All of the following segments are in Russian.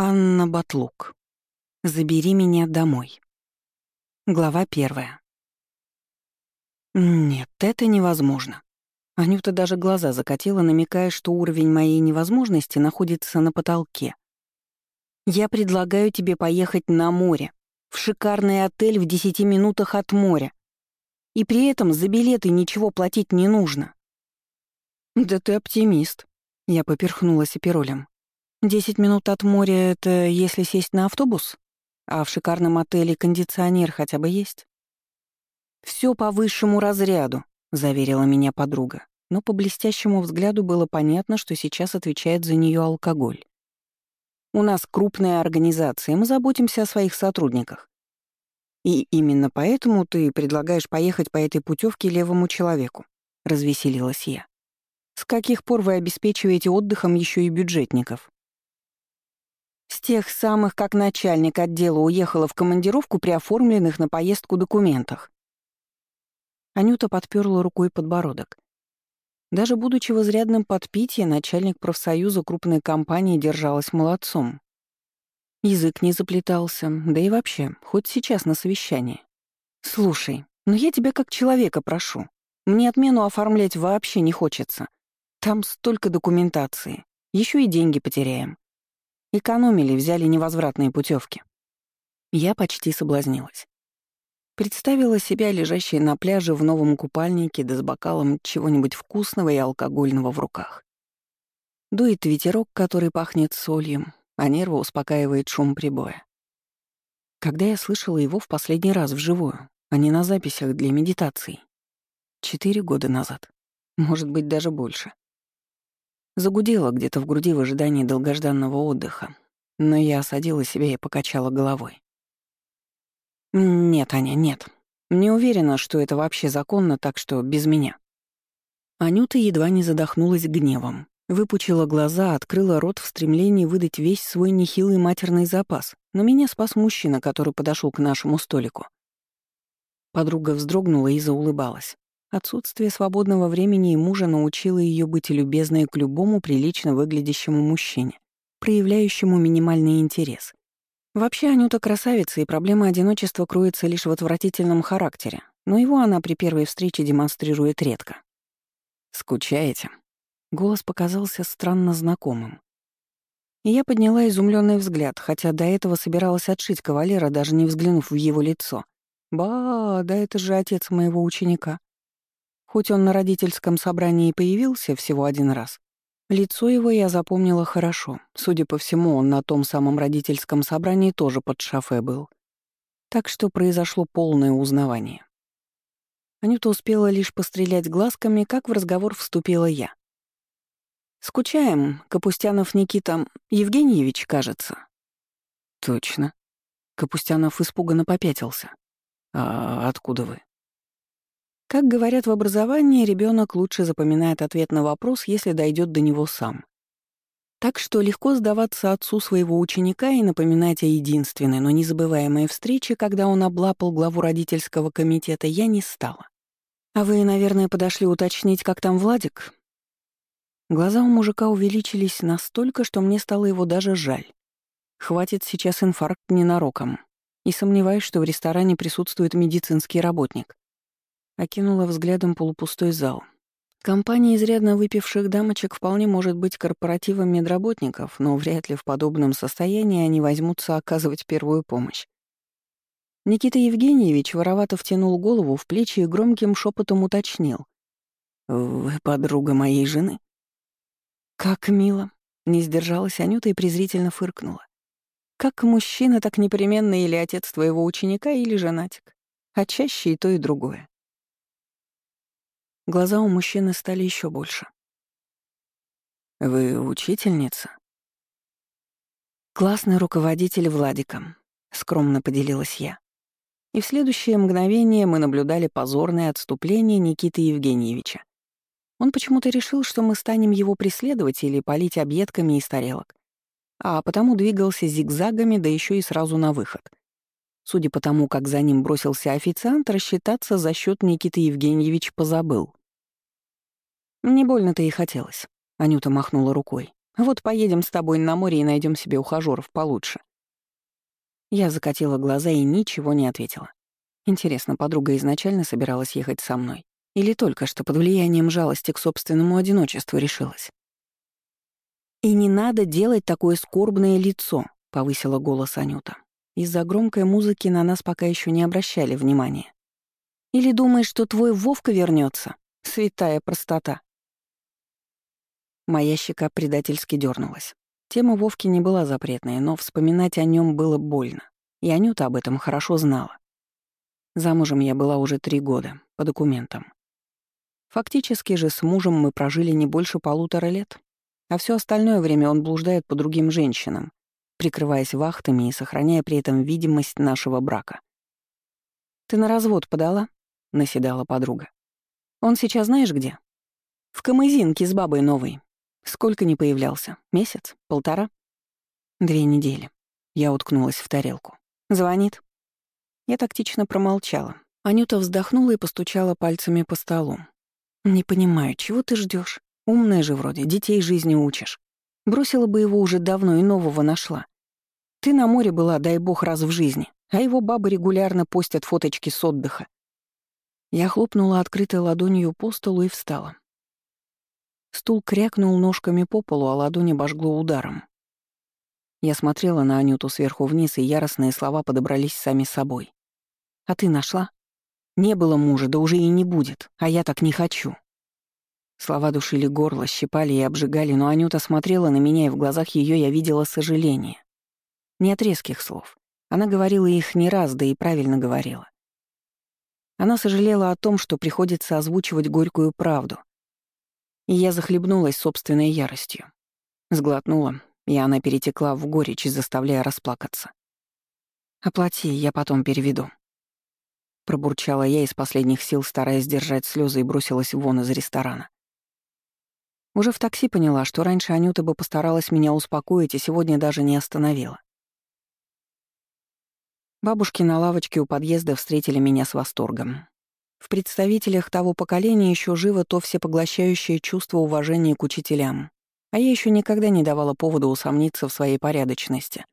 Анна Батлук. Забери меня домой. Глава первая. Нет, это невозможно. Анюта даже глаза закатила, намекая, что уровень моей невозможности находится на потолке. Я предлагаю тебе поехать на море, в шикарный отель в десяти минутах от моря. И при этом за билеты ничего платить не нужно. Да ты оптимист. Я поперхнулась оперолем. Десять минут от моря — это если сесть на автобус? А в шикарном отеле кондиционер хотя бы есть? Все по высшему разряду», — заверила меня подруга. Но по блестящему взгляду было понятно, что сейчас отвечает за нее алкоголь. «У нас крупная организация, мы заботимся о своих сотрудниках. И именно поэтому ты предлагаешь поехать по этой путевке левому человеку», — развеселилась я. «С каких пор вы обеспечиваете отдыхом еще и бюджетников?» С тех самых, как начальник отдела уехала в командировку при оформленных на поездку документах. Анюта подперла рукой подбородок. Даже будучи в изрядном подпитии, начальник профсоюза крупной компании держалась молодцом. Язык не заплетался, да и вообще, хоть сейчас на совещании. «Слушай, но я тебя как человека прошу. Мне отмену оформлять вообще не хочется. Там столько документации. Еще и деньги потеряем. Экономили, взяли невозвратные путевки. Я почти соблазнилась. Представила себя лежащей на пляже в новом купальнике да с бокалом чего-нибудь вкусного и алкогольного в руках. Дует ветерок, который пахнет солью, а нервы успокаивает шум прибоя. Когда я слышала его в последний раз вживую, а не на записях для медитаций? Четыре года назад. Может быть, даже больше. Загудела где-то в груди в ожидании долгожданного отдыха, но я осадила себя и покачала головой. «Нет, Аня, нет. Не уверена, что это вообще законно, так что без меня». Анюта едва не задохнулась гневом. Выпучила глаза, открыла рот в стремлении выдать весь свой нехилый матерный запас, но меня спас мужчина, который подошел к нашему столику. Подруга вздрогнула и заулыбалась. Отсутствие свободного времени и мужа научило ее быть любезной к любому прилично выглядящему мужчине, проявляющему минимальный интерес. Вообще Анюта красавица, и проблема одиночества кроется лишь в отвратительном характере, но его она при первой встрече демонстрирует редко. «Скучаете?» Голос показался странно знакомым. И я подняла изумленный взгляд, хотя до этого собиралась отшить кавалера, даже не взглянув в его лицо. «Ба, да это же отец моего ученика. Хоть он на родительском собрании появился всего один раз, лицо его я запомнила хорошо. Судя по всему, он на том самом родительском собрании тоже под шафе был. Так что произошло полное узнавание. Анюта успела лишь пострелять глазками, как в разговор вступила я. «Скучаем, Капустянов Никита Евгеньевич, кажется». «Точно». Капустянов испуганно попятился. «А откуда вы?» Как говорят в образовании, ребенок лучше запоминает ответ на вопрос, если дойдет до него сам. Так что легко сдаваться отцу своего ученика и напоминать о единственной, но незабываемой встрече, когда он облапал главу родительского комитета, я не стала. «А вы, наверное, подошли уточнить, как там Владик?» Глаза у мужика увеличились настолько, что мне стало его даже жаль. Хватит сейчас инфаркт ненароком. И сомневаюсь, что в ресторане присутствует медицинский работник. Окинула взглядом полупустой зал. Компания изрядно выпивших дамочек вполне может быть корпоративом медработников, но вряд ли в подобном состоянии они возьмутся оказывать первую помощь. Никита Евгеньевич воровато втянул голову в плечи и громким шепотом уточнил. «Вы подруга моей жены?» «Как мило!» — не сдержалась Анюта и презрительно фыркнула. «Как мужчина, так непременно или отец твоего ученика, или женатик. А чаще и то, и другое. Глаза у мужчины стали еще больше. «Вы учительница?» «Классный руководитель Владика», — скромно поделилась я. И в следующее мгновение мы наблюдали позорное отступление Никиты Евгеньевича. Он почему-то решил, что мы станем его преследовать или полить объедками из тарелок, а потому двигался зигзагами, да еще и сразу на выход. Судя по тому, как за ним бросился официант, рассчитаться за счет Никиты Евгеньевич позабыл. «Не больно-то и хотелось», — Анюта махнула рукой. Вот поедем с тобой на море и найдем себе ухажеров получше». Я закатила глаза и ничего не ответила. Интересно, подруга изначально собиралась ехать со мной? Или только что под влиянием жалости к собственному одиночеству решилась? «И не надо делать такое скорбное лицо», — повысила голос Анюта. Из-за громкой музыки на нас пока еще не обращали внимания. «Или думаешь, что твой Вовка вернется? Святая простота». Моя щека предательски дернулась. Тема Вовки не была запретной, но вспоминать о нем было больно. И Анюта об этом хорошо знала. Замужем я была уже три года, по документам. Фактически же с мужем мы прожили не больше полутора лет, а все остальное время он блуждает по другим женщинам, прикрываясь вахтами и сохраняя при этом видимость нашего брака. «Ты на развод подала?» — наседала подруга. «Он сейчас знаешь где?» «В Камызинке с бабой новой. Сколько не появлялся? Месяц? Полтора?» «Две недели». Я уткнулась в тарелку. «Звонит?» Я тактично промолчала. Анюта вздохнула и постучала пальцами по столу. «Не понимаю, чего ты ждешь? Умная же вроде, детей жизни учишь. Бросила бы его уже давно и нового нашла. Ты на море была, дай бог, раз в жизни, а его бабы регулярно постят фоточки с отдыха. Я хлопнула открытой ладонью по столу и встала. Стул крякнул ножками по полу, а ладони обожгло ударом. Я смотрела на Анюту сверху вниз, и яростные слова подобрались сами собой. «А ты нашла?» «Не было мужа, да уже и не будет, а я так не хочу». Слова душили горло, щипали и обжигали, но Анюта смотрела на меня, и в глазах ее я видела сожаление. Не от резких слов. Она говорила их не раз, да и правильно говорила. Она сожалела о том, что приходится озвучивать горькую правду. И я захлебнулась собственной яростью. Сглотнула, и она перетекла в горечь, заставляя расплакаться. «Оплати, я потом переведу». Пробурчала я из последних сил, стараясь сдержать слезы, и бросилась вон из ресторана. Уже в такси поняла, что раньше Анюта бы постаралась меня успокоить и сегодня даже не остановила. Бабушки на лавочке у подъезда встретили меня с восторгом. В представителях того поколения еще живо то всепоглощающее чувство уважения к учителям, а я еще никогда не давала повода усомниться в своей порядочности,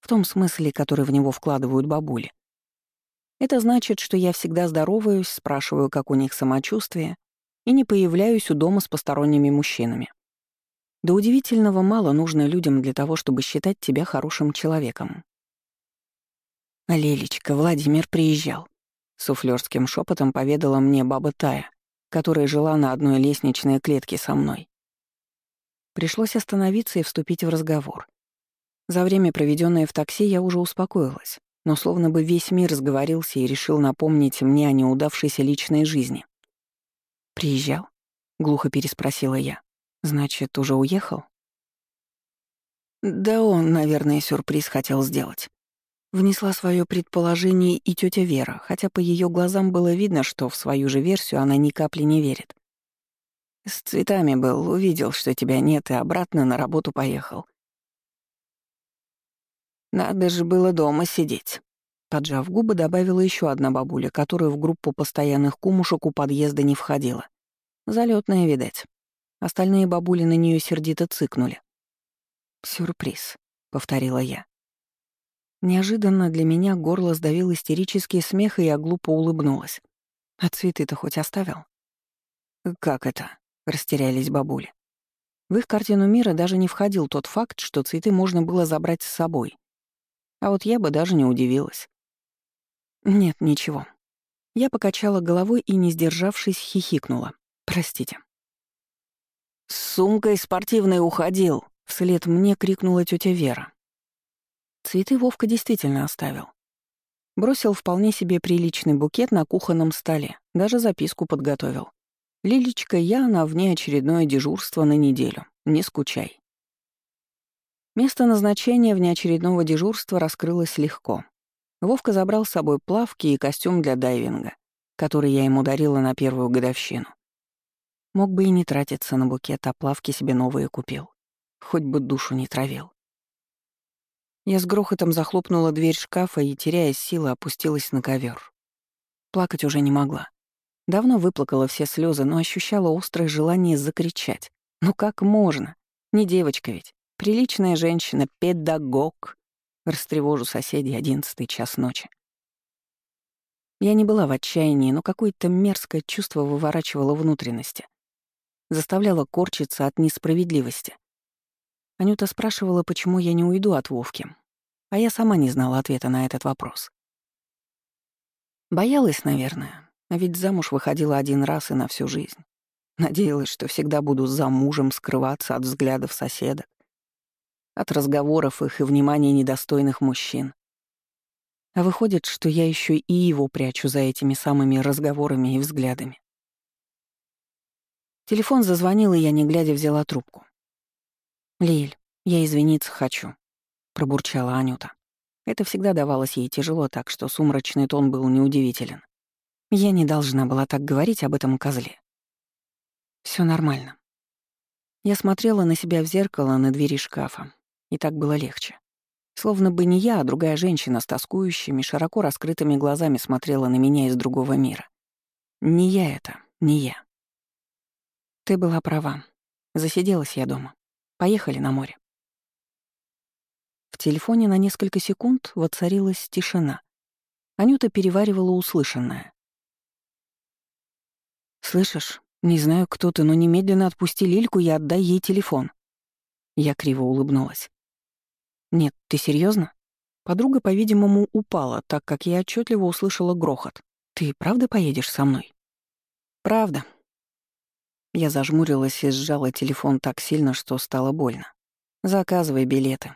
в том смысле, который в него вкладывают бабули. Это значит, что я всегда здороваюсь, спрашиваю, как у них самочувствие, и не появляюсь у дома с посторонними мужчинами. До удивительного мало нужно людям для того, чтобы считать тебя хорошим человеком. «Лелечка, Владимир приезжал», — суфлёрским шепотом поведала мне баба Тая, которая жила на одной лестничной клетке со мной. Пришлось остановиться и вступить в разговор. За время, проведенное в такси, я уже успокоилась, но словно бы весь мир сговорился и решил напомнить мне о неудавшейся личной жизни. «Приезжал?» — глухо переспросила я. «Значит, уже уехал?» «Да он, наверное, сюрприз хотел сделать». Внесла свое предположение и тетя Вера, хотя по ее глазам было видно, что в свою же версию она ни капли не верит. «С цветами был, увидел, что тебя нет, и обратно на работу поехал». «Надо же было дома сидеть», Поджав губы, добавила еще одна бабуля, которая в группу постоянных кумушек у подъезда не входила. Залетная, видать. Остальные бабули на нее сердито цыкнули. «Сюрприз», — повторила я. Неожиданно для меня горло сдавил истерический смех, и я глупо улыбнулась. «А цветы-то хоть оставил?» «Как это?» — растерялись бабули. В их картину мира даже не входил тот факт, что цветы можно было забрать с собой. А вот я бы даже не удивилась. «Нет, ничего». Я покачала головой и, не сдержавшись, хихикнула. «Простите». «С сумкой спортивной уходил!» — вслед мне крикнула тетя Вера. Цветы Вовка действительно оставил. Бросил вполне себе приличный букет на кухонном столе, даже записку подготовил. «Лилечка, я на внеочередное дежурство на неделю. Не скучай». Место назначения внеочередного дежурства раскрылось легко. Вовка забрал с собой плавки и костюм для дайвинга, который я ему дарила на первую годовщину. Мог бы и не тратиться на букет, а плавки себе новые купил. Хоть бы душу не травил. Я с грохотом захлопнула дверь шкафа и, теряя силы, опустилась на ковер. Плакать уже не могла. Давно выплакала все слезы, но ощущала острое желание закричать. Ну как можно? Не девочка ведь. Приличная женщина, педагог. Растревожу соседей одиннадцатый час ночи. Я не была в отчаянии, но какое-то мерзкое чувство выворачивало внутренности. Заставляло корчиться от несправедливости. Анюта спрашивала, почему я не уйду от Вовки. А я сама не знала ответа на этот вопрос. Боялась, наверное, а ведь замуж выходила один раз и на всю жизнь. Надеялась, что всегда буду за мужем скрываться от взглядов соседок, от разговоров их и внимания недостойных мужчин. А выходит, что я еще и его прячу за этими самыми разговорами и взглядами. Телефон зазвонил, и я, не глядя, взяла трубку. «Лиль, я извиниться хочу», — пробурчала Анюта. Это всегда давалось ей тяжело, так что сумрачный тон был неудивителен. Я не должна была так говорить об этом козле. Все нормально. Я смотрела на себя в зеркало на двери шкафа, и так было легче. Словно бы не я, а другая женщина с тоскующими, широко раскрытыми глазами смотрела на меня из другого мира. Не я это, не я. Ты была права. Засиделась я дома. Поехали на море. В телефоне на несколько секунд воцарилась тишина. Анюта переваривала услышанное. «Слышишь, не знаю, кто ты, но немедленно отпусти Лильку и отдай ей телефон». Я криво улыбнулась. «Нет, ты серьезно? Подруга, по-видимому, упала, так как я отчетливо услышала грохот. «Ты правда поедешь со мной?» «Правда». Я зажмурилась и сжала телефон так сильно, что стало больно. «Заказывай билеты.